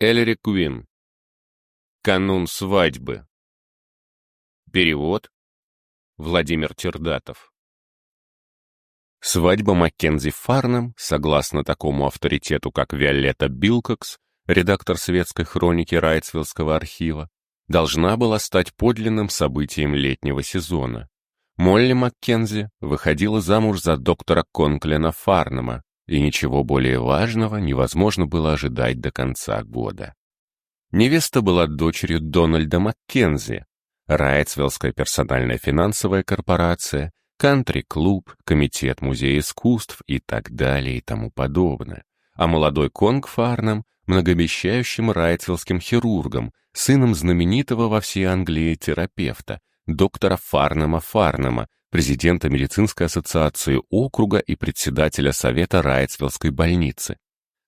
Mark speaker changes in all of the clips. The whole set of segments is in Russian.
Speaker 1: Эллири Куин. Канун свадьбы. Перевод. Владимир Тердатов. Свадьба Маккензи Фарнем, согласно такому авторитету, как Виолетта Билкокс, редактор светской хроники Райтсвиллского архива, должна была стать подлинным событием летнего сезона. Молли Маккензи выходила замуж за доктора Конклина Фарнема, и ничего более важного невозможно было ожидать до конца года. Невеста была дочерью Дональда Маккензи, Райтсвиллская персональная финансовая корпорация, кантри-клуб, комитет музея искусств и так далее и тому подобное. А молодой Конг Фарнем – многообещающим райтсвиллским хирургом, сыном знаменитого во всей Англии терапевта, доктора Фарнема Фарнема, президента медицинской ассоциации округа и председателя совета Райтсвиллской больницы.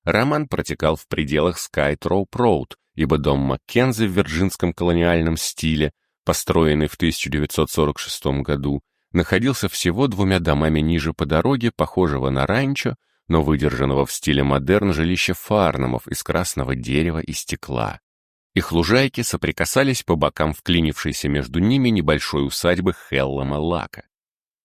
Speaker 1: Роман протекал в пределах Скайтроуп-Роуд, ибо дом Маккензи в вирджинском колониальном стиле, построенный в 1946 году, находился всего двумя домами ниже по дороге, похожего на ранчо, но выдержанного в стиле модерн жилища Фарномов из красного дерева и стекла. Их лужайки соприкасались по бокам вклинившейся между ними небольшой усадьбы Хеллама Лака.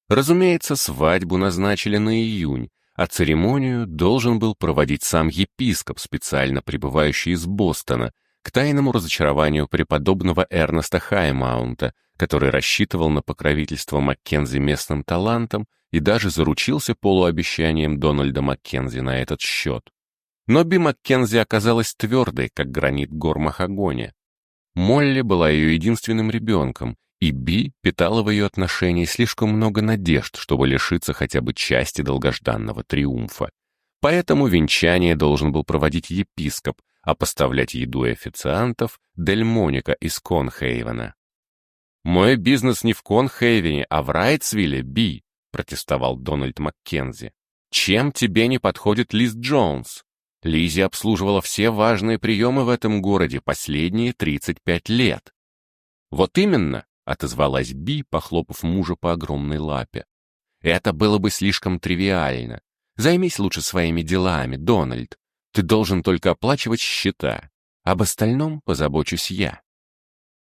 Speaker 1: Разумеется, свадьбу назначили на июнь, а церемонию должен был проводить сам епископ, специально прибывающий из Бостона, к тайному разочарованию преподобного Эрнеста Хаймаунта, который рассчитывал на покровительство Маккензи местным талантом и даже заручился полуобещанием Дональда Маккензи на этот счет. Но Би Маккензи оказалась твердой, как гранит гор Махагони. Молли была ее единственным ребенком, и Би питала в ее отношении слишком много надежд, чтобы лишиться хотя бы части долгожданного триумфа. Поэтому венчание должен был проводить епископ, а поставлять еду и официантов — Дель Моника из Конхейвена. «Мой бизнес не в Конхейвене, а в Райтсвилле, Би», — протестовал Дональд Маккензи. «Чем тебе не подходит Лиз Джонс?» Лизи обслуживала все важные приемы в этом городе последние 35 лет. «Вот именно», — отозвалась Би, похлопав мужа по огромной лапе. «Это было бы слишком тривиально. Займись лучше своими делами, Дональд. Ты должен только оплачивать счета. Об остальном позабочусь я».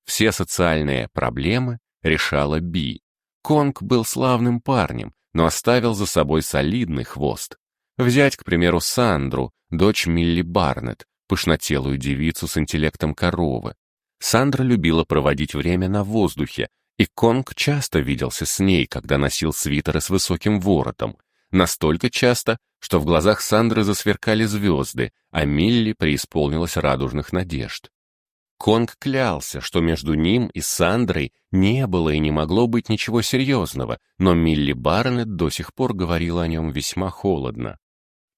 Speaker 1: Все социальные проблемы решала Би. Конг был славным парнем, но оставил за собой солидный хвост. Взять, к примеру, Сандру, дочь Милли Барнетт, пышнотелую девицу с интеллектом коровы. Сандра любила проводить время на воздухе, и Конг часто виделся с ней, когда носил свитеры с высоким воротом. Настолько часто, что в глазах Сандры засверкали звезды, а Милли преисполнилась радужных надежд. Конг клялся, что между ним и Сандрой не было и не могло быть ничего серьезного, но Милли Барнетт до сих пор говорила о нем весьма холодно.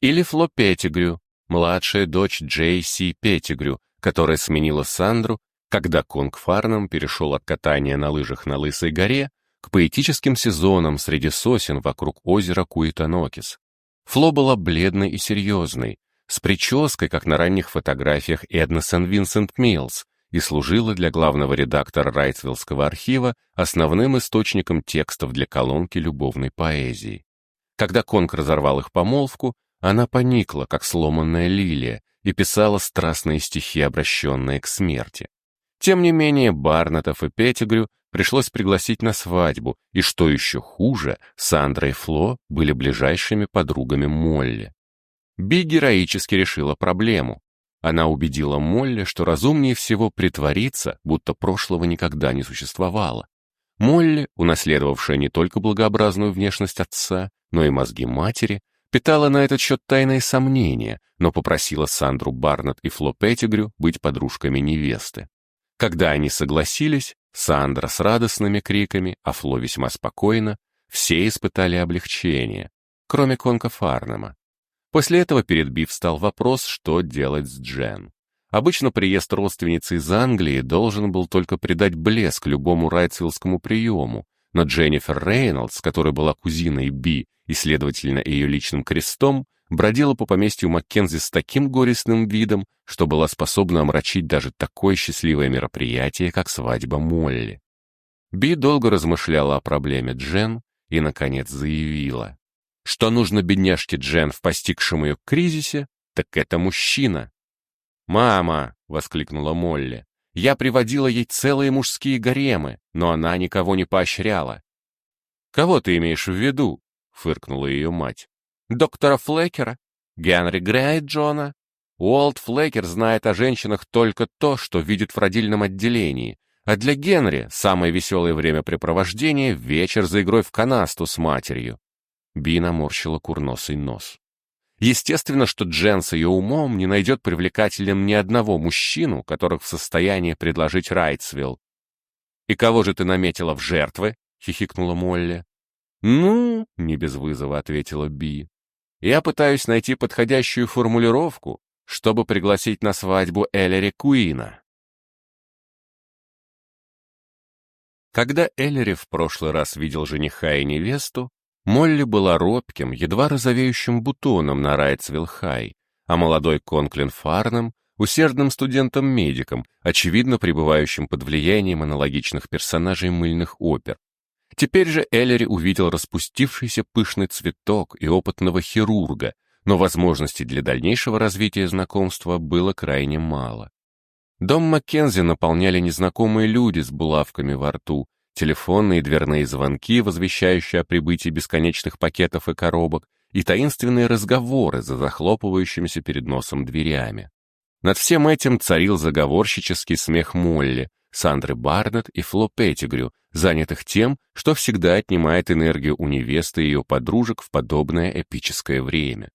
Speaker 1: Или Фло Петтигрю, младшая дочь Джейси Петтигрю, которая сменила Сандру когда Конг Фарнам перешел от катания на лыжах на Лысой горе к поэтическим сезонам среди сосен вокруг озера Куитанокис. Фло была бледной и серьезной, с прической, как на ранних фотографиях Эдна Сен-Винсент Миллс, и служила для главного редактора Райтсвиллского архива основным источником текстов для колонки любовной поэзии. Когда Конг разорвал их помолвку, она поникла, как сломанная лилия, и писала страстные стихи, обращенные к смерти. Тем не менее, Барнетов и Петтигрю пришлось пригласить на свадьбу, и что еще хуже, Сандра и Фло были ближайшими подругами Молли. Би героически решила проблему. Она убедила Молли, что разумнее всего притвориться, будто прошлого никогда не существовало. Молли, унаследовавшая не только благообразную внешность отца, но и мозги матери, питала на этот счет тайные сомнения, но попросила Сандру Барнетт и Фло Петтигрю быть подружками невесты. Когда они согласились, Сандра с радостными криками, а Фло весьма спокойно, все испытали облегчение, кроме Конка Фарнема. После этого перед Биф стал вопрос, что делать с Джен. Обычно приезд родственницы из Англии должен был только придать блеск любому райтсвиллскому приему, но Дженнифер Рейнольдс, которая была кузиной Би и, следовательно, ее личным крестом, бродила по поместью Маккензи с таким горестным видом, что была способна омрачить даже такое счастливое мероприятие, как свадьба Молли. Би долго размышляла о проблеме Джен и, наконец, заявила, что нужно бедняжке Джен в постигшем ее кризисе, так это мужчина. «Мама!» — воскликнула Молли. «Я приводила ей целые мужские гаремы, но она никого не поощряла». «Кого ты имеешь в виду?» — фыркнула ее мать. «Доктора Флекера, Генри Грейджона. Уолт Флекер знает о женщинах только то, что видит в родильном отделении, а для Генри самое веселое времяпрепровождение — вечер за игрой в канасту с матерью». Би наморщила курносый нос. Естественно, что Джен с ее умом не найдет привлекательным ни одного мужчину, которых в состоянии предложить Райтсвилл. «И кого же ты наметила в жертвы?» — хихикнула Молли. «Ну», — не без вызова ответила Би, — «я пытаюсь найти подходящую формулировку, чтобы пригласить на свадьбу Эллери Куина». Когда Эллери в прошлый раз видел жениха и невесту, Молли была робким, едва розовеющим бутоном на Райтсвилл-Хай, а молодой Конклин Фарном — усердным студентом-медиком, очевидно пребывающим под влиянием аналогичных персонажей мыльных опер. Теперь же Эллери увидел распустившийся пышный цветок и опытного хирурга, но возможностей для дальнейшего развития знакомства было крайне мало. Дом Маккензи наполняли незнакомые люди с булавками во рту, телефонные и дверные звонки, возвещающие о прибытии бесконечных пакетов и коробок, и таинственные разговоры за захлопывающимися перед носом дверями. Над всем этим царил заговорщический смех Молли, Сандры Барнетт и Фло Петтигрю, занятых тем, что всегда отнимает энергию у невесты и ее подружек в подобное эпическое время.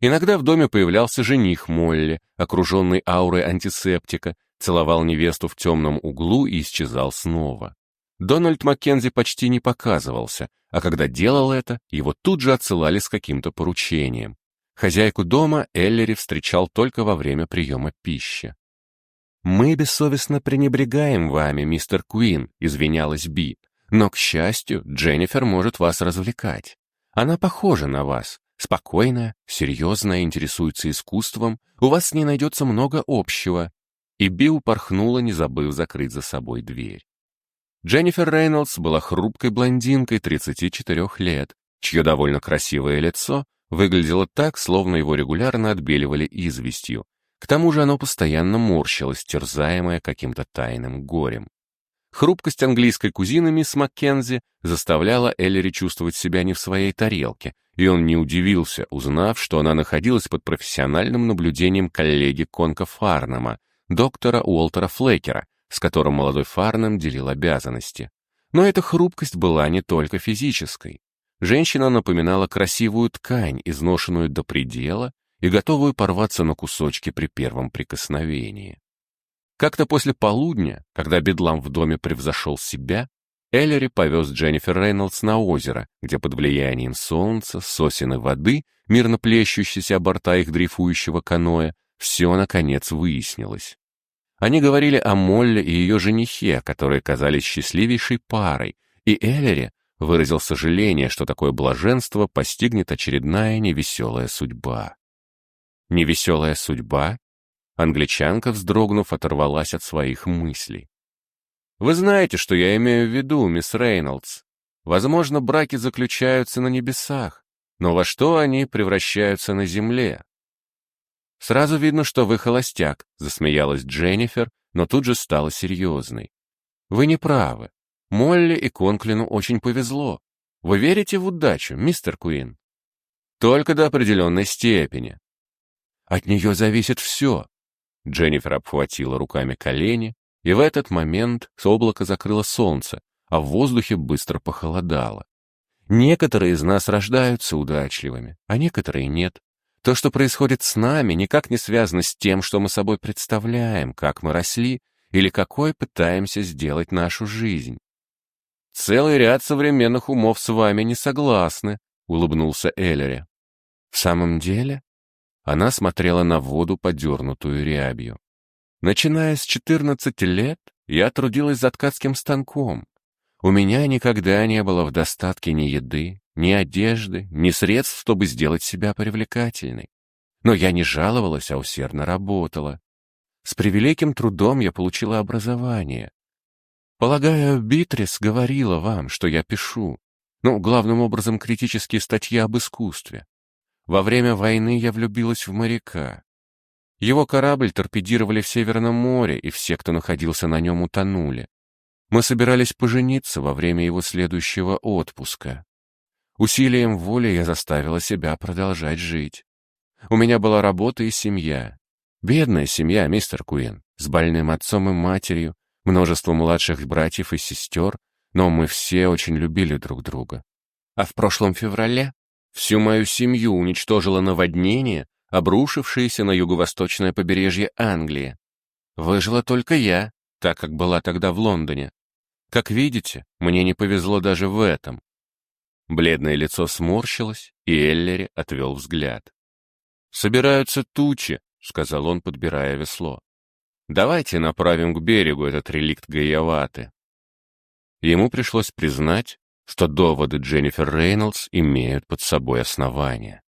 Speaker 1: Иногда в доме появлялся жених Молли, окруженный аурой антисептика, целовал невесту в темном углу и исчезал снова. Дональд Маккензи почти не показывался, а когда делал это, его тут же отсылали с каким-то поручением. Хозяйку дома Эллери встречал только во время приема пищи. «Мы бессовестно пренебрегаем вами, мистер Куин», — извинялась Би. «Но, к счастью, Дженнифер может вас развлекать. Она похожа на вас, спокойная, серьезная, интересуется искусством, у вас с ней найдется много общего». И Би упорхнула, не забыв закрыть за собой дверь. Дженнифер Рейнольдс была хрупкой блондинкой 34 лет, чье довольно красивое лицо выглядело так, словно его регулярно отбеливали известью. К тому же оно постоянно морщилось, терзаемое каким-то тайным горем. Хрупкость английской кузины мисс Маккензи заставляла Эллери чувствовать себя не в своей тарелке, и он не удивился, узнав, что она находилась под профессиональным наблюдением коллеги Конка Фарнама, доктора Уолтера Флейкера, с которым молодой Фарнем делил обязанности. Но эта хрупкость была не только физической. Женщина напоминала красивую ткань, изношенную до предела и готовую порваться на кусочки при первом прикосновении. Как-то после полудня, когда бедлам в доме превзошел себя, Эллери повез Дженнифер Рейнольдс на озеро, где под влиянием солнца, сосен и воды, мирно плещущейся о борта их дрейфующего каноэ, все, наконец, выяснилось. Они говорили о Молле и ее женихе, которые казались счастливейшей парой, и Эллери выразил сожаление, что такое блаженство постигнет очередная невеселая судьба. Невеселая судьба? Англичанка, вздрогнув, оторвалась от своих мыслей. «Вы знаете, что я имею в виду, мисс Рейнольдс. Возможно, браки заключаются на небесах, но во что они превращаются на земле? «Сразу видно, что вы холостяк», — засмеялась Дженнифер, но тут же стала серьезной. «Вы не правы. Молли и Конклину очень повезло. Вы верите в удачу, мистер Куин?» «Только до определенной степени». «От нее зависит все». Дженнифер обхватила руками колени, и в этот момент с облака закрыло солнце, а в воздухе быстро похолодало. Некоторые из нас рождаются удачливыми, а некоторые нет. То, что происходит с нами, никак не связано с тем, что мы собой представляем, как мы росли или какой пытаемся сделать нашу жизнь. «Целый ряд современных умов с вами не согласны», — улыбнулся Эллери. «В самом деле?» Она смотрела на воду, подернутую рябью. «Начиная с 14 лет, я трудилась за ткацким станком. У меня никогда не было в достатке ни еды, ни одежды, ни средств, чтобы сделать себя привлекательной. Но я не жаловалась, а усердно работала. С превеликим трудом я получила образование. Полагаю, Битрис говорила вам, что я пишу. Ну, главным образом, критические статьи об искусстве. Во время войны я влюбилась в моряка. Его корабль торпедировали в Северном море, и все, кто находился на нем, утонули. Мы собирались пожениться во время его следующего отпуска. Усилием воли я заставила себя продолжать жить. У меня была работа и семья. Бедная семья, мистер Куин, с больным отцом и матерью, множество младших братьев и сестер, но мы все очень любили друг друга. А в прошлом феврале всю мою семью уничтожило наводнение, обрушившееся на юго-восточное побережье Англии. Выжила только я, так как была тогда в Лондоне. Как видите, мне не повезло даже в этом. Бледное лицо сморщилось, и Эллери отвел взгляд. «Собираются тучи», — сказал он, подбирая весло. «Давайте направим к берегу этот реликт Гаяваты». Ему пришлось признать, что доводы Дженнифер Рейнольдс имеют под собой основания.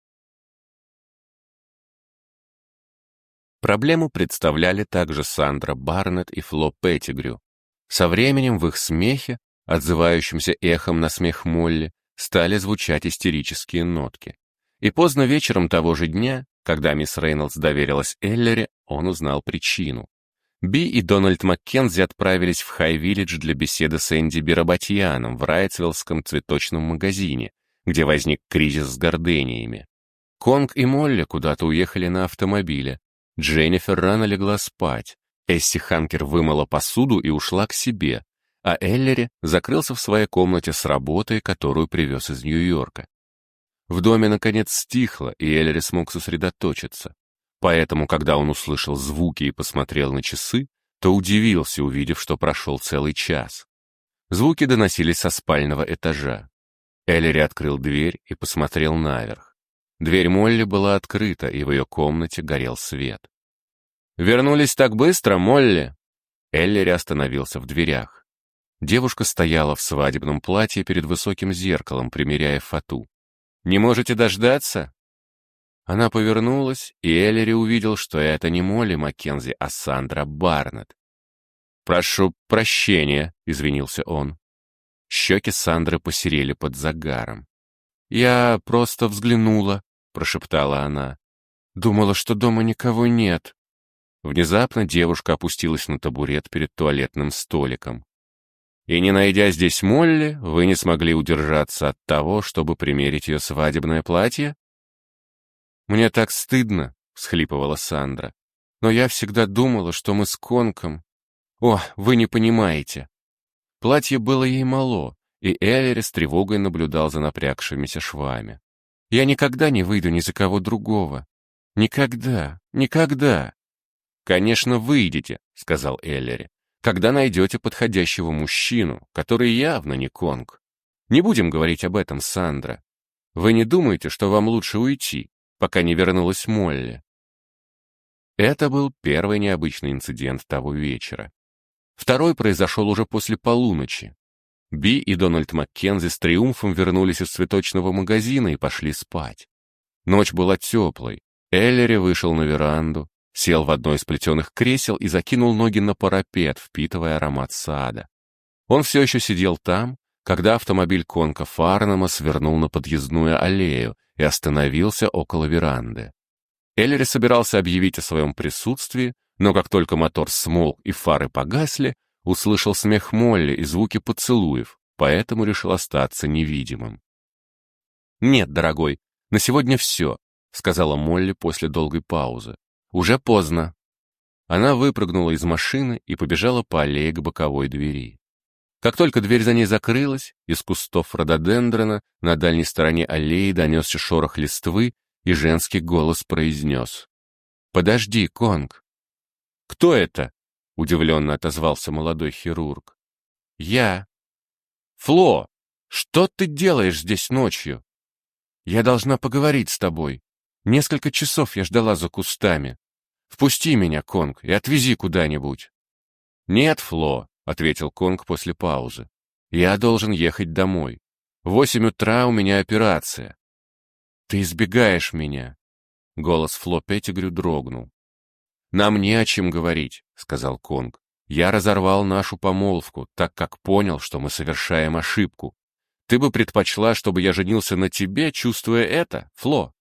Speaker 1: Проблему представляли также Сандра Барнетт и Фло Петтигрю. Со временем в их смехе, отзывающемся эхом на смех Молли, стали звучать истерические нотки. И поздно вечером того же дня, когда мисс Рейнольдс доверилась Эллере, он узнал причину. Би и Дональд Маккензи отправились в Хай-Виллидж для беседы с Энди Биробатьяном в Райтсвиллском цветочном магазине, где возник кризис с гордениями. Конг и Молли куда-то уехали на автомобиле. Дженнифер рано легла спать. Эсси Ханкер вымыла посуду и ушла к себе, а Эллери закрылся в своей комнате с работой, которую привез из Нью-Йорка. В доме, наконец, стихло, и Эллери смог сосредоточиться. Поэтому, когда он услышал звуки и посмотрел на часы, то удивился, увидев, что прошел целый час. Звуки доносились со спального этажа. Эллери открыл дверь и посмотрел наверх. Дверь Молли была открыта, и в ее комнате горел свет. «Вернулись так быстро, Молли?» Эллери остановился в дверях. Девушка стояла в свадебном платье перед высоким зеркалом, примеряя фату. «Не можете дождаться?» Она повернулась, и Эллери увидел, что это не Молли Маккензи, а Сандра Барнетт. «Прошу прощения», — извинился он. Щеки Сандры посерели под загаром. «Я просто взглянула», — прошептала она. «Думала, что дома никого нет». Внезапно девушка опустилась на табурет перед туалетным столиком. И не найдя здесь Молли, вы не смогли удержаться от того, чтобы примерить ее свадебное платье? «Мне так стыдно», — всхлипывала Сандра. «Но я всегда думала, что мы с Конком...» «О, вы не понимаете!» Платье было ей мало, и Эллери с тревогой наблюдал за напрягшимися швами. «Я никогда не выйду ни за кого другого. Никогда, никогда!» «Конечно, выйдете», — сказал Эллери когда найдете подходящего мужчину, который явно не Конг. Не будем говорить об этом, Сандра. Вы не думаете, что вам лучше уйти, пока не вернулась Молли? Это был первый необычный инцидент того вечера. Второй произошел уже после полуночи. Би и Дональд Маккензи с триумфом вернулись из цветочного магазина и пошли спать. Ночь была теплой. Эллери вышел на веранду, Сел в одно из плетеных кресел и закинул ноги на парапет, впитывая аромат сада. Он все еще сидел там, когда автомобиль Конка Фарнама свернул на подъездную аллею и остановился около веранды. Эллери собирался объявить о своем присутствии, но как только мотор смолк и фары погасли, услышал смех Молли и звуки поцелуев, поэтому решил остаться невидимым. «Нет, дорогой, на сегодня все», — сказала Молли после долгой паузы. Уже поздно. Она выпрыгнула из машины и побежала по аллее к боковой двери. Как только дверь за ней закрылась, из кустов рододендрона на дальней стороне аллеи донесся шорох листвы, и женский голос произнес. «Подожди, Конг!» «Кто это?» — удивленно отозвался молодой хирург. «Я». «Фло, что ты делаешь здесь ночью?» «Я должна поговорить с тобой. Несколько часов я ждала за кустами. Впусти меня, Конг, и отвези куда-нибудь. Нет, Фло, ответил Конг после паузы. Я должен ехать домой. В восемь утра у меня операция. Ты избегаешь меня. Голос Фло Петтигрю дрогнул. «Нам не о чем говорить», — сказал Конг. «Я разорвал нашу помолвку, так как понял, что мы совершаем ошибку. Ты бы предпочла, чтобы я женился на тебе, чувствуя это, Фло?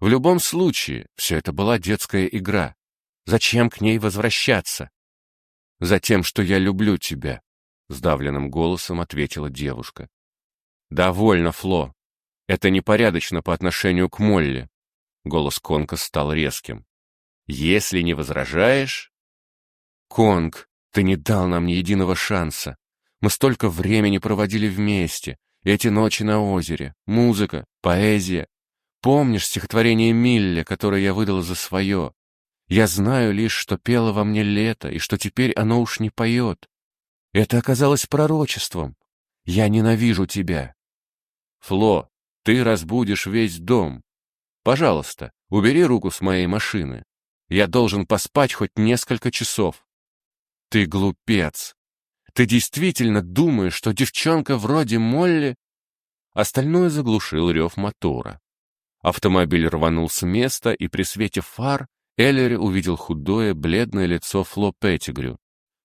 Speaker 1: В любом случае, все это была детская игра. Зачем к ней возвращаться? Затем, что я люблю тебя, сдавленным голосом ответила девушка. Довольно, Фло. Это непорядочно по отношению к Молли. Голос Конка стал резким. Если не возражаешь... Конг, ты не дал нам ни единого шанса. Мы столько времени проводили вместе. Эти ночи на озере, музыка, поэзия. Помнишь стихотворение Милля, которое я выдал за свое? Я знаю лишь, что пело во мне лето, и что теперь оно уж не поет. Это оказалось пророчеством. Я ненавижу тебя. Фло, ты разбудишь весь дом. Пожалуйста, убери руку с моей машины. Я должен поспать хоть несколько часов. Ты глупец. Ты действительно думаешь, что девчонка вроде Молли... Остальное заглушил рев мотора. Автомобиль рванул с места, и при свете фар Эллери увидел худое, бледное лицо Фло Петтигрю.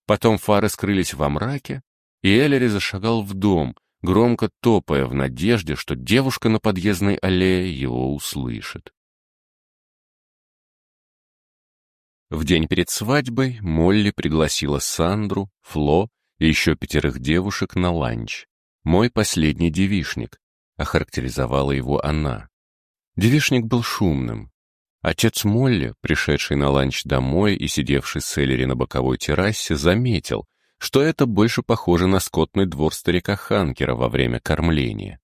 Speaker 1: Потом фары скрылись во мраке, и Эллери зашагал в дом, громко топая в надежде, что девушка на подъездной аллее его услышит. В день перед свадьбой Молли пригласила Сандру, Фло и еще пятерых девушек на ланч. «Мой последний девишник», — охарактеризовала его она. Девишник был шумным, Отец Молли, пришедший на ланч домой и сидевший с Эллери на боковой террасе, заметил, что это больше похоже на скотный двор старика Ханкера во время кормления.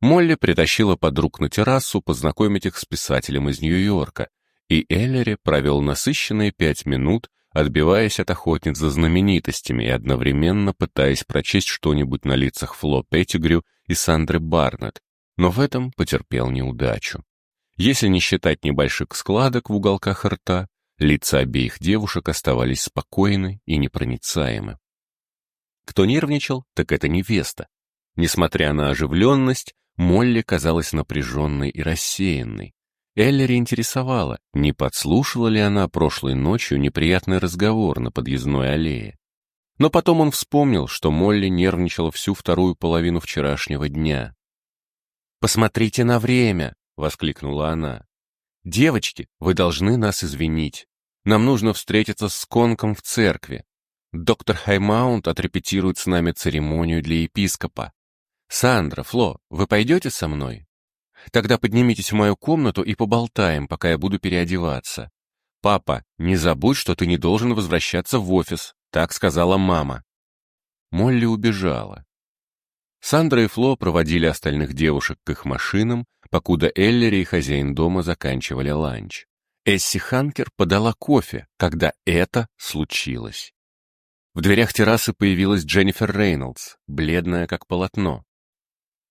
Speaker 1: Молли притащила подруг на террасу познакомить их с писателем из Нью-Йорка, и Эллери провел насыщенные пять минут, отбиваясь от охотниц за знаменитостями и одновременно пытаясь прочесть что-нибудь на лицах Фло Петтигрю и Сандры Барнетт, но в этом потерпел неудачу. Если не считать небольших складок в уголках рта, лица обеих девушек оставались спокойны и непроницаемы. Кто нервничал, так это невеста. Несмотря на оживленность, Молли казалась напряженной и рассеянной. Эллери интересовала, не подслушала ли она прошлой ночью неприятный разговор на подъездной аллее. Но потом он вспомнил, что Молли нервничала всю вторую половину вчерашнего дня. «Посмотрите на время!» — воскликнула она. «Девочки, вы должны нас извинить. Нам нужно встретиться с Конком в церкви. Доктор Хаймаунт отрепетирует с нами церемонию для епископа. Сандра, Фло, вы пойдете со мной? Тогда поднимитесь в мою комнату и поболтаем, пока я буду переодеваться. Папа, не забудь, что ты не должен возвращаться в офис, так сказала мама. Молли убежала. Сандра и Фло проводили остальных девушек к их машинам, покуда Эллери и хозяин дома заканчивали ланч. Эсси Ханкер подала кофе, когда это случилось. В дверях террасы появилась Дженнифер Рейнольдс, бледная как полотно.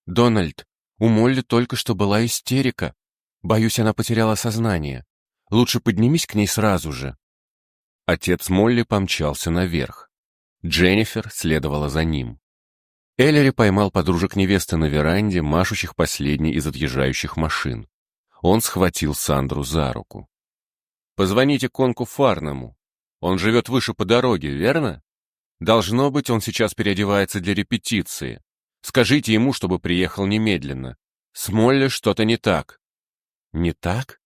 Speaker 1: «Дональд, у Молли только что была истерика. Боюсь, она потеряла сознание. Лучше поднимись к ней сразу же». Отец Молли помчался наверх. Дженнифер следовала за ним. Эллери поймал подружек невесты на веранде, машущих последней из отъезжающих машин. Он схватил Сандру за руку. «Позвоните Конку Фарному. Он живет выше по дороге, верно? Должно быть, он сейчас переодевается для репетиции. Скажите ему, чтобы приехал немедленно. С Молли что-то не так». «Не так?»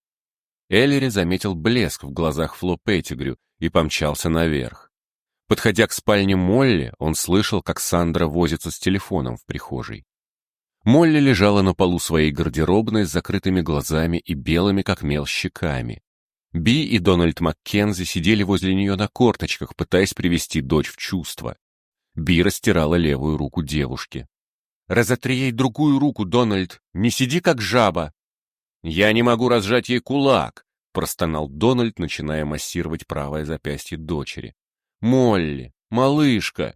Speaker 1: Эллери заметил блеск в глазах Фло Петтигрю и помчался наверх. Подходя к спальне Молли, он слышал, как Сандра возится с телефоном в прихожей. Молли лежала на полу своей гардеробной с закрытыми глазами и белыми, как мел, щеками. Би и Дональд Маккензи сидели возле нее на корточках, пытаясь привести дочь в чувство. Би растирала левую руку девушки. «Разотри ей другую руку, Дональд! Не сиди, как жаба!» «Я не могу разжать ей кулак!» — простонал Дональд, начиная массировать правое запястье дочери. Молли, малышка!»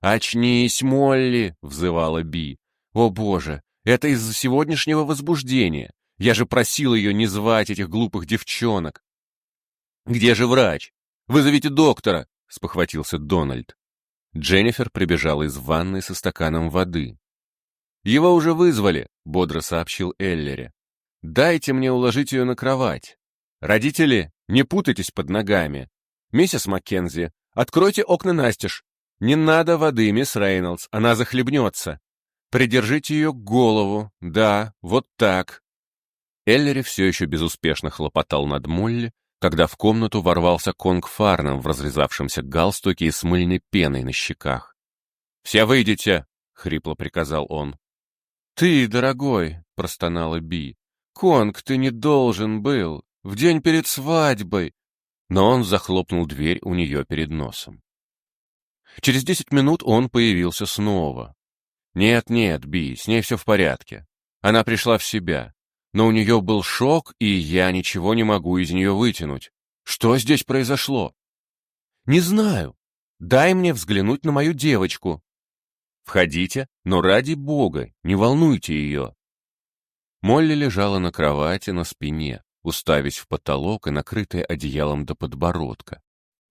Speaker 1: «Очнись, Молли!» — взывала Би. «О боже, это из-за сегодняшнего возбуждения. Я же просил ее не звать этих глупых девчонок». «Где же врач? Вызовите доктора!» — спохватился Дональд. Дженнифер прибежала из ванной со стаканом воды. «Его уже вызвали», — бодро сообщил Эллери. «Дайте мне уложить ее на кровать. Родители, не путайтесь под ногами. Миссис Маккензи, Откройте окна настежь. Не надо воды, мисс Рейнольдс, она захлебнется. Придержите ее голову. Да, вот так. Эллери все еще безуспешно хлопотал над Молли, когда в комнату ворвался Конг Фарнам в разрезавшемся галстуке и с мыльной пеной на щеках. «Все выйдите!» — хрипло приказал он.
Speaker 2: «Ты, дорогой!» — простонала Би. «Конг, ты не должен был! В день перед свадьбой!»
Speaker 1: Но он захлопнул дверь у нее перед носом. Через десять минут он появился снова. «Нет-нет, Би, с ней все в порядке. Она пришла в себя. Но у нее был шок, и я ничего не могу из нее вытянуть. Что здесь произошло?» «Не знаю. Дай мне взглянуть на мою девочку». «Входите, но ради бога, не волнуйте ее». Молли лежала на кровати на спине, уставясь в потолок и накрытая одеялом до подбородка.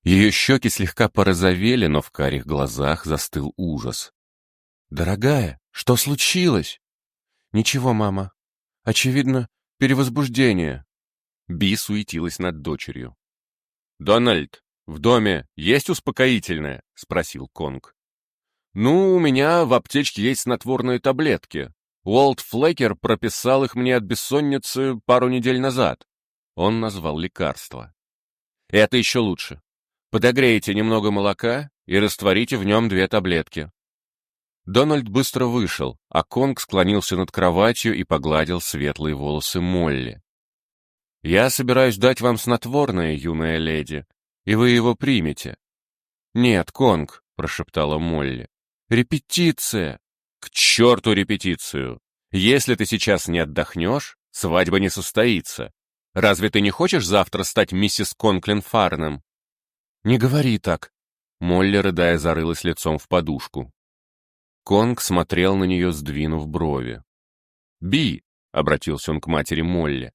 Speaker 1: Ее щеки слегка порозовели, но в карих глазах застыл ужас.
Speaker 2: «Дорогая, что случилось?» «Ничего, мама. Очевидно, перевозбуждение».
Speaker 1: Би суетилась над дочерью. «Дональд, в доме есть успокоительное?» — спросил Конг. «Ну, у меня в аптечке есть снотворные таблетки. Уолт Флекер прописал их мне от бессонницы пару недель назад». Он назвал лекарство. «Это еще лучше. Подогрейте немного молока и растворите в нем две таблетки. Дональд быстро вышел, а Конг склонился над кроватью и погладил светлые волосы Молли. «Я собираюсь дать вам снотворное, юная леди, и вы его примете». «Нет, Конг», — прошептала Молли. «Репетиция!» «К черту репетицию! Если ты сейчас не отдохнешь, свадьба не состоится. Разве ты не хочешь завтра стать миссис Конклин Фарнем?»
Speaker 2: «Не говори так!»
Speaker 1: Молли, рыдая, зарылась лицом в подушку. Конг смотрел на нее, сдвинув брови. «Би!» — обратился он к матери Молли.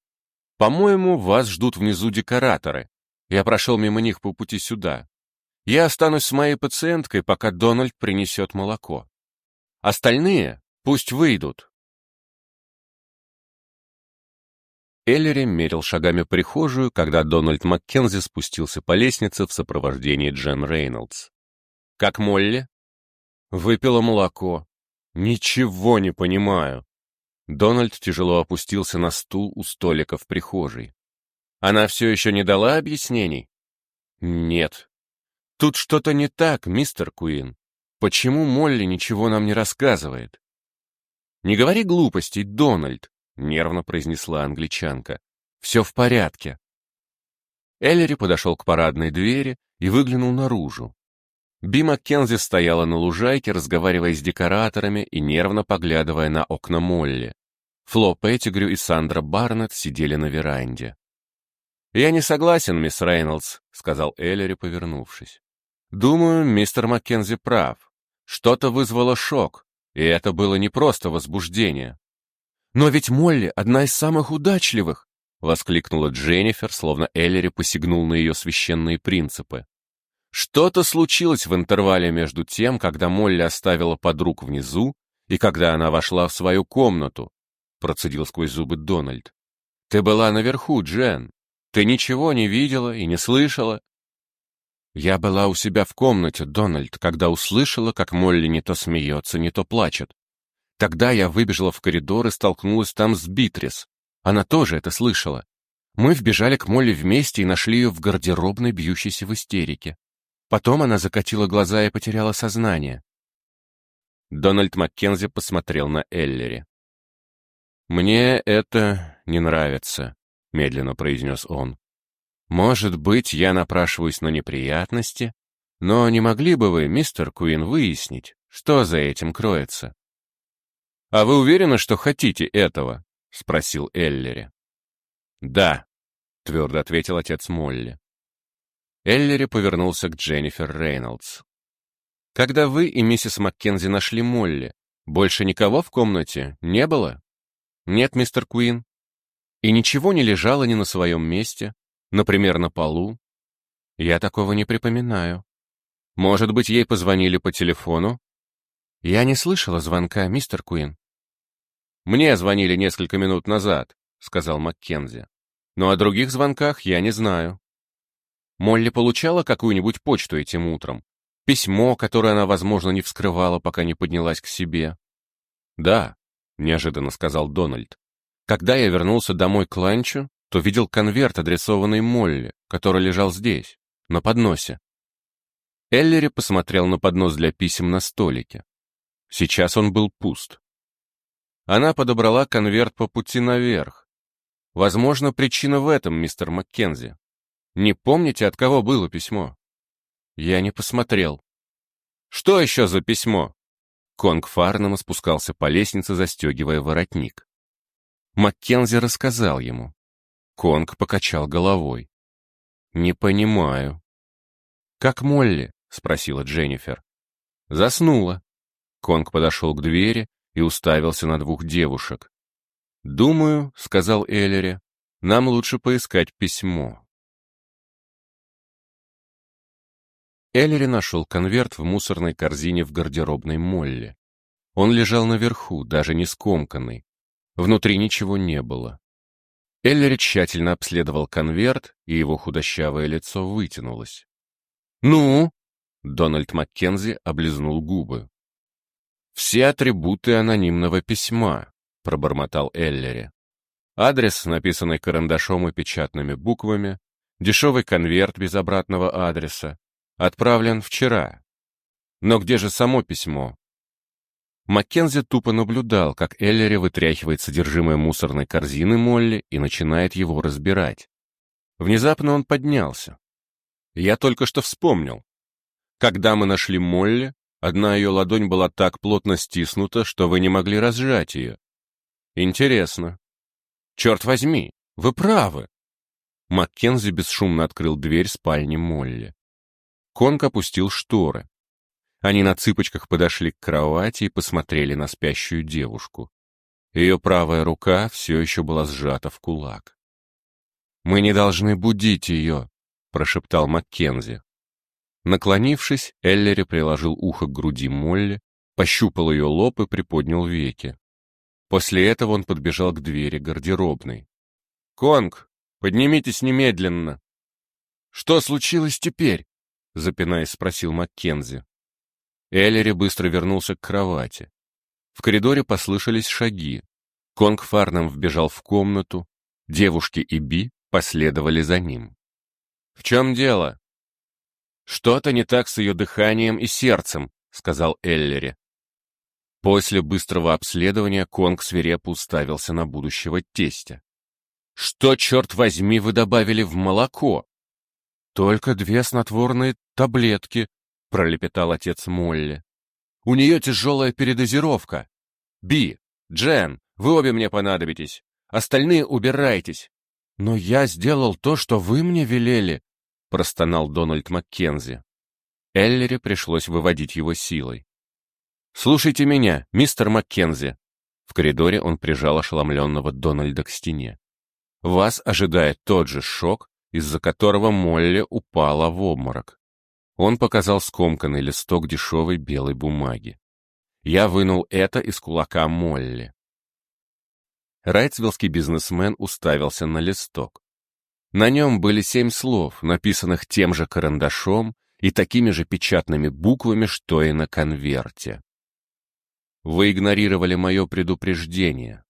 Speaker 1: «По-моему, вас ждут внизу декораторы. Я прошел мимо них по пути сюда. Я останусь с моей пациенткой, пока Дональд принесет молоко. Остальные пусть выйдут». Эллери мерил шагами прихожую, когда Дональд Маккензи спустился по лестнице в сопровождении Джен Рейнольдс. «Как Молли?» «Выпила молоко. Ничего не понимаю». Дональд тяжело опустился на стул у столика в прихожей. «Она все еще не дала объяснений?» «Нет». «Тут что-то не так, мистер Куин. Почему Молли ничего нам не рассказывает?» «Не говори глупостей, Дональд. — нервно произнесла англичанка. «Все в порядке». Эллери подошел к парадной двери и выглянул наружу. Би Маккензи стояла на лужайке, разговаривая с декораторами и нервно поглядывая на окна Молли. Фло Петтигрю и Сандра Барнетт сидели на веранде. «Я не согласен, мисс Рейнольдс», — сказал Эллери, повернувшись. «Думаю, мистер Маккензи прав. Что-то вызвало шок, и это было не просто возбуждение. «Но ведь Молли одна из самых удачливых!» — воскликнула Дженнифер, словно Эллери посягнул на ее священные принципы. Что-то случилось в интервале между тем, когда Молли оставила подруг внизу, и когда она вошла в свою комнату, — процедил сквозь зубы Дональд. «Ты была наверху, Джен. Ты ничего не видела и не слышала?» «Я была у себя в комнате, Дональд, когда услышала, как Молли не то смеется, не то плачет. Тогда я выбежала в коридор и столкнулась там с Битрис. Она тоже это слышала. Мы вбежали к Молли вместе и нашли ее в гардеробной, бьющейся в истерике. Потом она закатила глаза и потеряла сознание. Дональд Маккензи посмотрел на Эллери. «Мне это не нравится», — медленно произнес он. «Может быть, я напрашиваюсь на неприятности, но не могли бы вы, мистер Куин, выяснить, что за этим кроется?» «А вы уверены, что хотите этого?» — спросил Эллери. «Да», — твердо ответил отец Молли. Эллери повернулся к Дженнифер Рейнольдс. «Когда вы и миссис Маккензи нашли Молли, больше никого в комнате не было?» «Нет, мистер Куин. И ничего не лежало ни на своем месте, например, на полу?» «Я такого не припоминаю. Может быть, ей позвонили по телефону?» «Я не слышала звонка, мистер Куин». «Мне звонили несколько минут назад», — сказал Маккензи. «Но о других звонках я не знаю». Молли получала какую-нибудь почту этим утром? Письмо, которое она, возможно, не вскрывала, пока не поднялась к себе? «Да», — неожиданно сказал Дональд. «Когда я вернулся домой к ланчу, что видел конверт, адресованный Молли, который лежал здесь, на подносе. Эллери посмотрел на поднос для писем на столике. Сейчас он был пуст. Она подобрала конверт по пути наверх. Возможно, причина в этом, мистер Маккензи. Не помните, от кого было письмо? Я не посмотрел. Что еще за письмо? Конг Фарнам спускался по лестнице, застегивая воротник. Маккензи рассказал ему. Конг покачал головой. «Не понимаю». «Как Молли?» — спросила Дженнифер. «Заснула». Конг подошел к двери и уставился на двух девушек. «Думаю», — сказал Эллери, — «нам лучше поискать письмо». Эллери нашел конверт в мусорной корзине в гардеробной Молли. Он лежал наверху, даже не скомканный. Внутри ничего не было. Эллери тщательно обследовал конверт, и его худощавое лицо вытянулось. «Ну?» — Дональд Маккензи облизнул губы. «Все атрибуты анонимного письма», — пробормотал Эллери. Адрес, написанный карандашом и печатными буквами, дешевый конверт без обратного адреса, отправлен вчера. Но где же само письмо? Маккензи тупо наблюдал, как Эллери вытряхивает содержимое мусорной корзины Молли и начинает его разбирать. Внезапно он поднялся. Я только что вспомнил. Когда мы нашли Молли, одна ее ладонь была так плотно стиснута, что вы не могли разжать ее. Интересно. Черт возьми, вы правы. Маккензи бесшумно открыл дверь спальни Молли. Конг опустил шторы. Они на цыпочках подошли к кровати и посмотрели на спящую девушку. Ее правая рука все еще была сжата в кулак. «Мы не должны будить ее», — прошептал Маккензи. Наклонившись, Эллери приложил ухо к груди Молли, пощупал ее лоб и приподнял веки. После этого он подбежал к двери гардеробной. «Конг, поднимитесь немедленно!» «Что случилось теперь?» — запинаясь, спросил Маккензи. Эллери быстро вернулся к кровати. В коридоре послышались шаги. Конг Фарнам вбежал в комнату. Девушки и Би последовали за ним. «В чем дело?» «Что-то не так с ее дыханием и сердцем», — сказал Эллери. После быстрого обследования Конг свирепо уставился на будущего тестя. «Что, черт возьми, вы добавили в молоко?» «Только две снотворные таблетки», — пролепетал отец Молли. «У нее тяжелая передозировка. Би, Джен, вы обе мне понадобитесь. Остальные убирайтесь». «Но я сделал то, что вы мне велели», — простонал Дональд Маккензи. Эллери пришлось выводить его силой. «Слушайте меня, мистер Маккензи!» В коридоре он прижал ошеломленного Дональда к стене. «Вас ожидает тот же шок, из-за которого Молли упала в обморок. Он показал скомканный листок дешевой белой бумаги. Я вынул это из кулака Молли. Райтсвиллский бизнесмен уставился на листок. На нем были семь слов, написанных тем же карандашом и такими же печатными буквами, что и на конверте. Вы игнорировали мое предупреждение,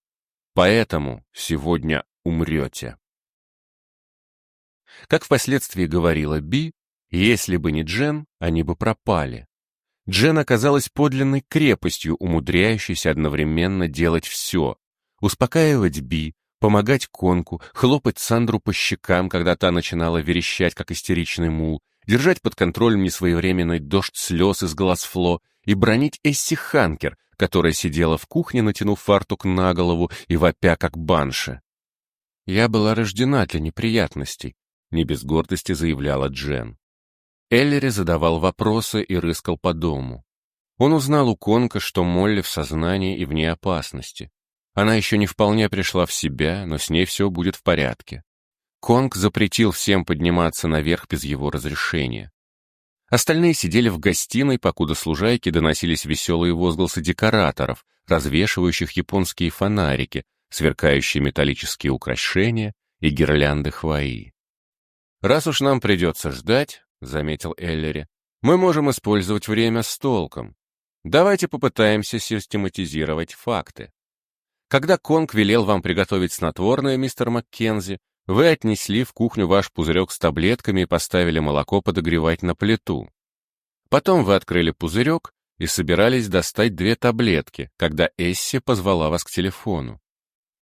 Speaker 1: поэтому сегодня умрете. Как впоследствии говорила Би, если бы не Джен, они бы пропали. Джен оказалась подлинной крепостью, умудряющейся одновременно делать все. Успокаивать Би, помогать Конку, хлопать Сандру по щекам, когда та начинала верещать, как истеричный мул, держать под контролем несвоевременный дождь слез из глаз Фло и бронить Эсси Ханкер, которая сидела в кухне, натянув фартук на голову и вопя, как банши. «Я была рождена для неприятностей», — не без гордости заявляла Джен. Эллери задавал вопросы и рыскал по дому. Он узнал у Конка, что Молли в сознании и вне опасности. Она еще не вполне пришла в себя, но с ней все будет в порядке. Конг запретил всем подниматься наверх без его разрешения. Остальные сидели в гостиной, покуда служайки доносились веселые возгласы декораторов, развешивающих японские фонарики, сверкающие металлические украшения и гирлянды хвои. Раз уж нам придется ждать, — заметил Эллери. «Мы можем использовать время с толком. Давайте попытаемся систематизировать факты. Когда Конг велел вам приготовить снотворное, мистер Маккензи, Вы отнесли в кухню ваш пузырек с таблетками и поставили молоко подогревать на плиту. Потом вы открыли пузырек и собирались достать две таблетки, когда Эсси позвала вас к телефону.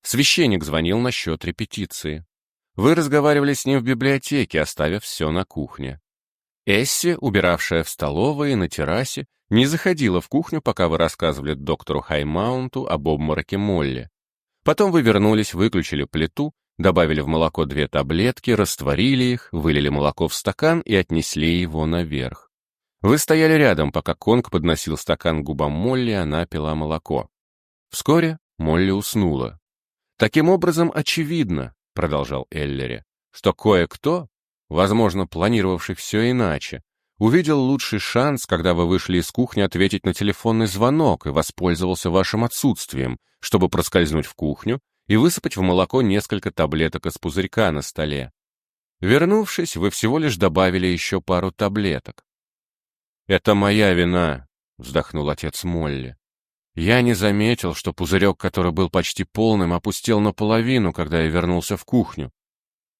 Speaker 1: Священник звонил на счет репетиции. Вы разговаривали с ним в библиотеке, оставив все на кухне. Эсси, убиравшая в столовой и на террасе, не заходила в кухню, пока вы рассказывали доктору Хаймаунту об обмороке Молли. Потом вы вернулись, выключили плиту, добавили в молоко две таблетки, растворили их, вылили молоко в стакан и отнесли его наверх. Вы стояли рядом, пока Конг подносил стакан к губам Молли, она пила молоко. Вскоре Молли уснула. Таким образом, очевидно, продолжал Эллери, что кое-кто, возможно, планировавший все иначе, увидел лучший шанс, когда вы вышли из кухни, ответить на телефонный звонок и воспользовался вашим отсутствием, чтобы проскользнуть в кухню и высыпать в молоко несколько таблеток из пузырька на столе. Вернувшись, вы всего лишь добавили еще пару таблеток. «Это моя вина», — вздохнул отец Молли. «Я не заметил, что пузырек, который был почти полным, опустел наполовину, когда я вернулся в кухню.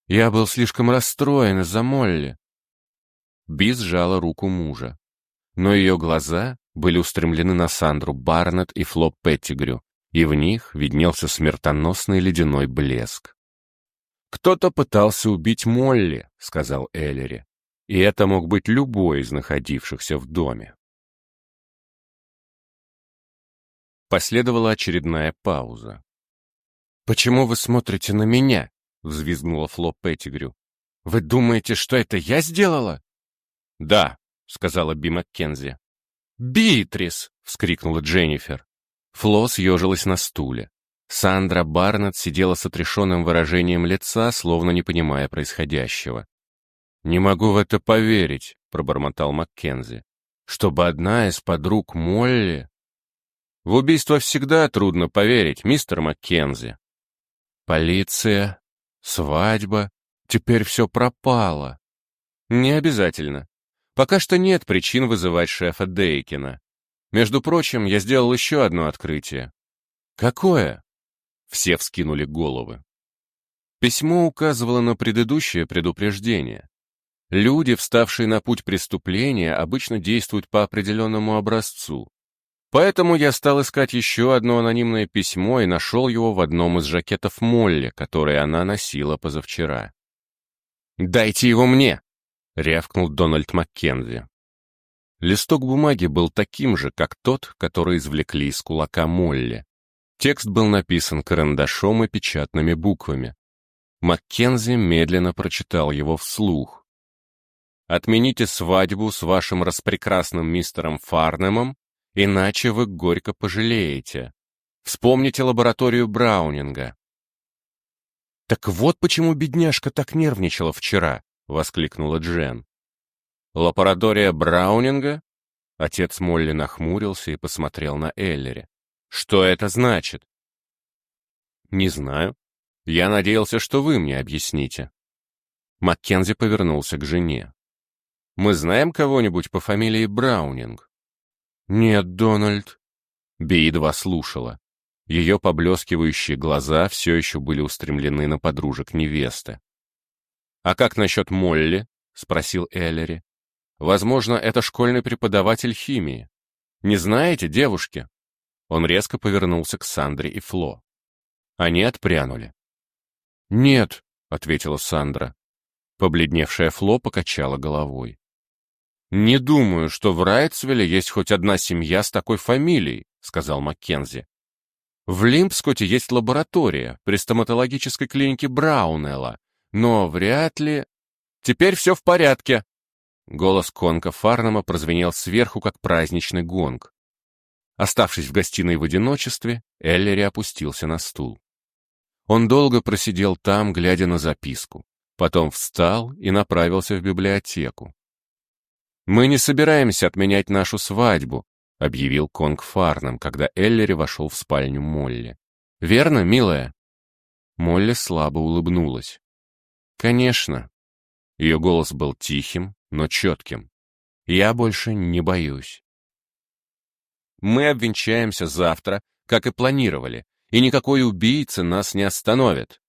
Speaker 1: Я был слишком расстроен из-за Молли». Би сжала руку мужа. Но ее глаза были устремлены на Сандру Барнетт и Флоп Петтигрю, и в них виднелся смертоносный ледяной блеск. «Кто-то пытался убить Молли», — сказал Эллери, и это мог быть любой из находившихся в доме. Последовала очередная пауза. «Почему вы смотрите на меня?» — взвизгнула Фло Петтигрю. «Вы думаете, что это я сделала?» «Да», — сказала Би Маккензи. «Битрис!» — вскрикнула Дженнифер. Фло съежилась на стуле. Сандра Барнетт сидела с отрешенным выражением лица, словно не понимая происходящего. «Не могу в это поверить», — пробормотал Маккензи. «Чтобы одна из подруг Молли...» «В убийство всегда трудно поверить, мистер Маккензи». «Полиция, свадьба, теперь все пропало». «Не обязательно. Пока что нет причин вызывать шефа Дейкина. Между прочим, я сделал еще одно открытие. Какое? Все вскинули головы. Письмо указывало на предыдущее предупреждение. Люди, вставшие на путь преступления, обычно действуют по определенному образцу. Поэтому я стал искать еще одно анонимное письмо и нашел его в одном из жакетов Молли, который она носила позавчера. «Дайте его мне!» — рявкнул Дональд Маккензи. Листок бумаги был таким же, как тот, который извлекли из кулака Молли. Текст был написан карандашом и печатными буквами. Маккензи медленно прочитал его вслух. «Отмените свадьбу с вашим распрекрасным мистером Фарнемом, иначе вы горько пожалеете. Вспомните лабораторию Браунинга». «Так вот почему бедняжка так нервничала вчера», — воскликнула Джен. Лаборатория Браунинга? Отец Молли нахмурился и посмотрел на Эллери. Что это значит? Не знаю. Я надеялся, что вы мне объясните. Маккензи повернулся к жене. Мы знаем кого-нибудь по фамилии Браунинг? Нет, Дональд. Би едва слушала. Ее поблескивающие глаза все еще были устремлены на подружек невесты. «А как насчет Молли?» — спросил Эллери. Возможно, это школьный преподаватель химии. Не знаете, девушки?» Он резко повернулся к Сандре и Фло. Они отпрянули. «Нет», — ответила Сандра. Побледневшая Фло покачала головой. «Не думаю, что в Райтсвилле есть хоть одна семья с такой фамилией», — сказал Маккензи. «В Лимпскоте есть лаборатория при стоматологической клинике Браунелла, но вряд ли...» «Теперь все в порядке», Голос Конка Фарнама прозвенел сверху, как праздничный гонг. Оставшись в гостиной в одиночестве, Эллери опустился на стул. Он долго просидел там, глядя на записку. Потом встал и направился в библиотеку. «Мы не собираемся отменять нашу свадьбу», — объявил Конг Фарнам, когда Эллери вошел в спальню Молли. «Верно, милая?» Молли слабо улыбнулась. «Конечно». Ее голос был тихим, но четким. Я больше не боюсь. Мы обвенчаемся завтра, как и планировали, и никакой убийца нас не остановит.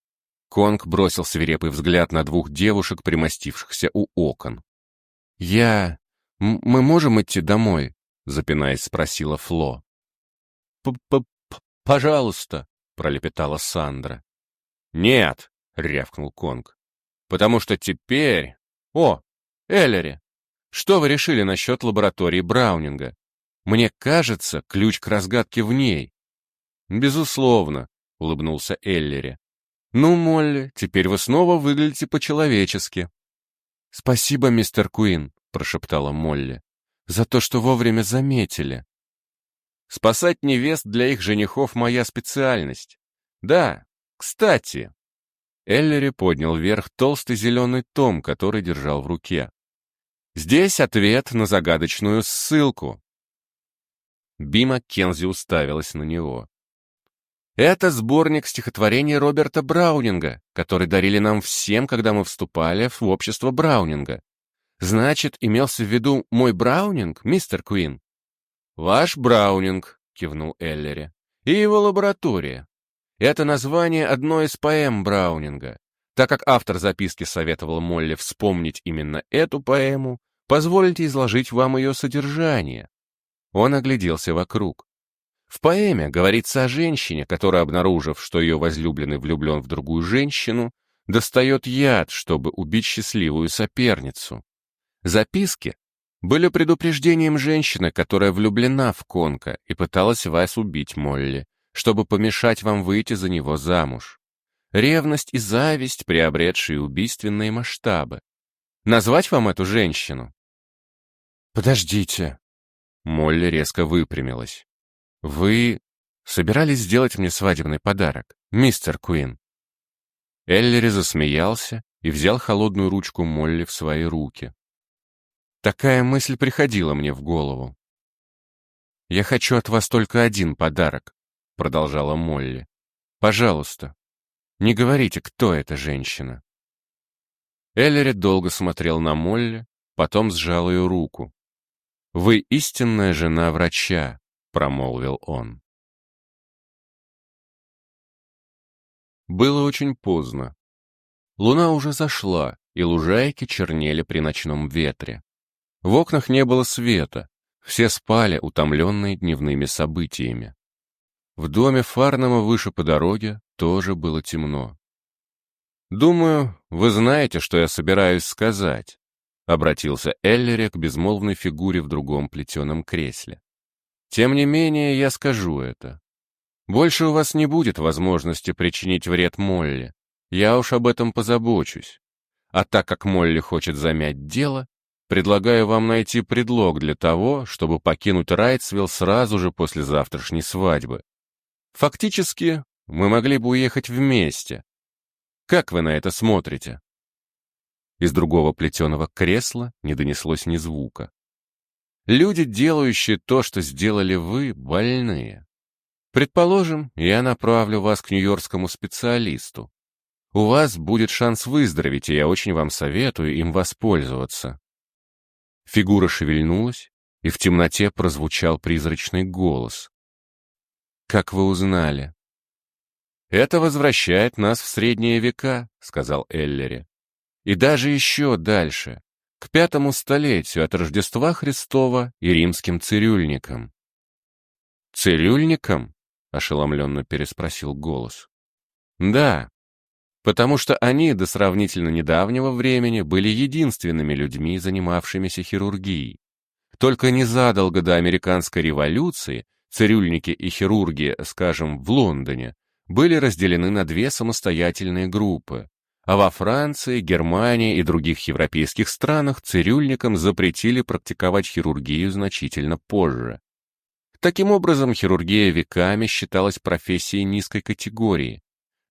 Speaker 1: Конг бросил свирепый взгляд на двух девушек, примостившихся у окон.
Speaker 2: «Я... мы можем идти домой?» — запинаясь, спросила Фло.
Speaker 1: П -п «Пожалуйста», — пролепетала Сандра. «Нет», — рявкнул Конг, — «потому что теперь...» «О, Эллери, что вы решили насчет лаборатории Браунинга? Мне кажется, ключ к разгадке в ней». «Безусловно», — улыбнулся Эллери. «Ну, Молли, теперь вы снова выглядите по-человечески».
Speaker 2: «Спасибо, мистер Куин», — прошептала Молли, — «за то, что вовремя заметили».
Speaker 1: «Спасать невест для их женихов — моя специальность. Да, кстати...» Эллери поднял вверх толстый зеленый том, который держал в руке. «Здесь ответ на загадочную ссылку». Бима Кензи уставилась на него. Это сборник стихотворений Роберта Браунинга, который дарили нам всем, когда мы вступали в общество Браунинга. Значит, имелся в виду мой Браунинг, мистер Куин? Ваш Браунинг, кивнул Эллери, и его лаборатория. Это название одной из поэм Браунинга. Так как автор записки советовал Молли вспомнить именно эту поэму, позвольте изложить вам ее содержание. Он огляделся вокруг. В поэме говорится о женщине, которая, обнаружив, что ее возлюбленный влюблен в другую женщину, достает яд, чтобы убить счастливую соперницу. Записки были предупреждением женщины, которая влюблена в Конка и пыталась вас убить, Молли, чтобы помешать вам выйти за него замуж. Ревность и зависть, приобретшие убийственные масштабы. Назвать вам эту женщину?
Speaker 2: Подождите.
Speaker 1: Молли резко выпрямилась.
Speaker 2: «Вы собирались сделать мне свадебный подарок, мистер Куин?»
Speaker 1: Эллери засмеялся и взял холодную ручку Молли в свои руки.
Speaker 2: Такая мысль приходила мне в голову. «Я хочу от вас только один подарок», — продолжала Молли. «Пожалуйста, не говорите, кто эта женщина».
Speaker 1: Эллери долго смотрел на Молли, потом сжал ее руку. «Вы истинная жена врача, — промолвил он. Было очень поздно. Луна уже зашла, и лужайки чернели при ночном ветре. В окнах не было света, все спали, утомленные дневными событиями. В доме Фарнама выше по дороге тоже было темно. «Думаю, вы знаете, что я собираюсь сказать», — обратился Эллери к безмолвной фигуре в другом плетеном кресле. Тем не менее, я скажу это. Больше у вас не будет возможности причинить вред Молли. Я уж об этом позабочусь. А так как Молли хочет замять дело, предлагаю вам найти предлог для того, чтобы покинуть Райтсвилл сразу же после завтрашней свадьбы. Фактически, мы могли бы уехать вместе. Как вы на это смотрите?» Из другого плетеного кресла не донеслось ни звука. Люди, делающие то, что сделали вы, больные. Предположим, я направлю вас к нью-йоркскому специалисту. У вас будет шанс выздороветь, и я очень вам советую им воспользоваться. Фигура шевельнулась, и в темноте прозвучал призрачный голос. «Как вы узнали?» «Это возвращает нас в средние века», — сказал Эллери. «И даже еще дальше к пятому столетию от Рождества Христова и римским цирюльникам. «Цирюльникам?» — ошеломленно переспросил голос. «Да, потому что они до сравнительно недавнего времени были единственными людьми, занимавшимися хирургией. Только незадолго до американской революции цирюльники и хирурги, скажем, в Лондоне, были разделены на две самостоятельные группы а во Франции, Германии и других европейских странах цирюльникам запретили практиковать хирургию значительно позже. Таким образом, хирургия веками считалась профессией низкой категории,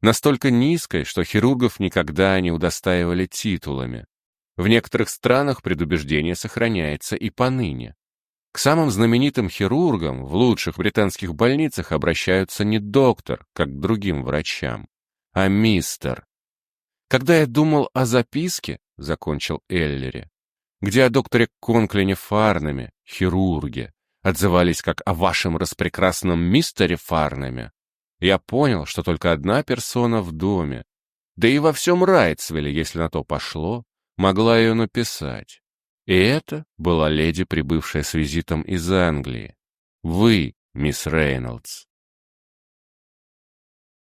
Speaker 1: настолько низкой, что хирургов никогда не удостаивали титулами. В некоторых странах предубеждение сохраняется и поныне. К самым знаменитым хирургам в лучших британских больницах обращаются не доктор, как к другим врачам, а мистер. Когда я думал о записке, — закончил Эллери, где о докторе Конклине Фарнаме, хирурге, отзывались как о вашем распрекрасном мистере Фарнаме, я понял, что только одна персона в доме.
Speaker 2: да и во всем Райтсвилле, если на то пошло, могла ее написать. И это была леди, прибывшая с визитом из Англии. Вы, мисс Рейнольдс.